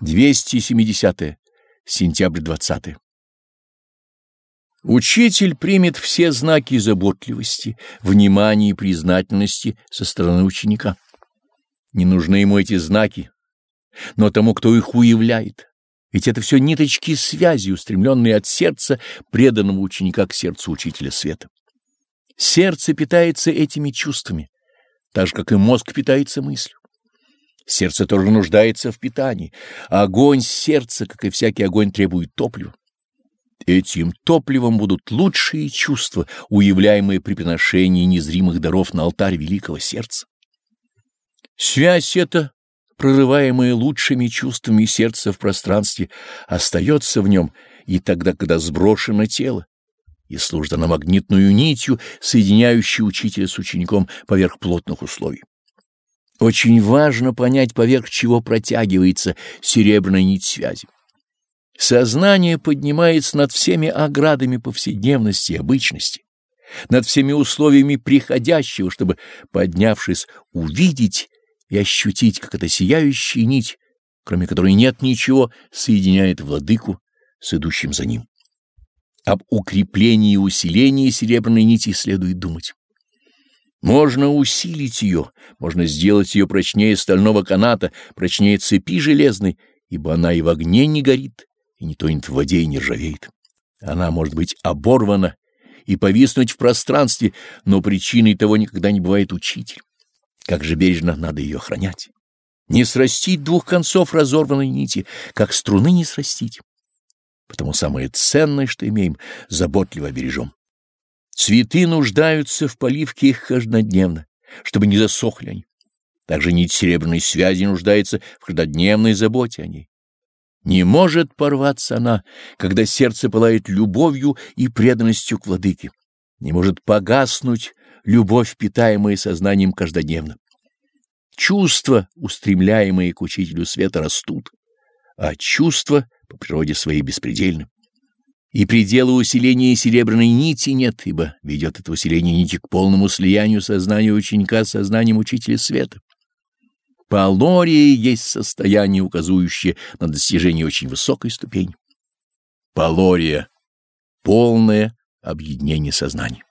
270. -е. Сентябрь 20. -е. Учитель примет все знаки заботливости, внимания и признательности со стороны ученика. Не нужны ему эти знаки, но тому, кто их уявляет. Ведь это все ниточки связи, устремленные от сердца преданного ученика к сердцу учителя света. Сердце питается этими чувствами, так же, как и мозг питается мыслью. Сердце тоже нуждается в питании. Огонь сердца, как и всякий огонь, требует топлива. Этим топливом будут лучшие чувства, уявляемые при приношении незримых даров на алтарь великого сердца. Связь эта, прорываемая лучшими чувствами сердца в пространстве, остается в нем и тогда, когда сброшено тело, и служит она магнитную нитью, соединяющей учителя с учеником поверх плотных условий. Очень важно понять, поверх чего протягивается серебряная нить связи. Сознание поднимается над всеми оградами повседневности и обычности, над всеми условиями приходящего, чтобы, поднявшись, увидеть и ощутить, как эта сияющая нить, кроме которой нет ничего, соединяет владыку с идущим за ним. Об укреплении и усилении серебряной нити следует думать. Можно усилить ее, можно сделать ее прочнее стального каната, прочнее цепи железной, ибо она и в огне не горит, и не тонет в воде и не ржавеет. Она может быть оборвана и повиснуть в пространстве, но причиной того никогда не бывает учитель. Как же бережно надо ее охранять. Не срастить двух концов разорванной нити, как струны не срастить. Потому самое ценное, что имеем, заботливо бережем. Цветы нуждаются в поливке их каждодневно, чтобы не засохли они. Также нить серебряной связи нуждается в каждодневной заботе о ней. Не может порваться она, когда сердце пылает любовью и преданностью к владыке. Не может погаснуть любовь, питаемая сознанием каждодневно. Чувства, устремляемые к учителю света, растут, а чувства по природе своей беспредельны. И предела усиления серебряной нити нет, ибо ведет это усиление нити к полному слиянию сознания ученика с сознанием учителя света. Полория есть состояние, указывающее на достижение очень высокой ступени. Полория — полное объединение сознания.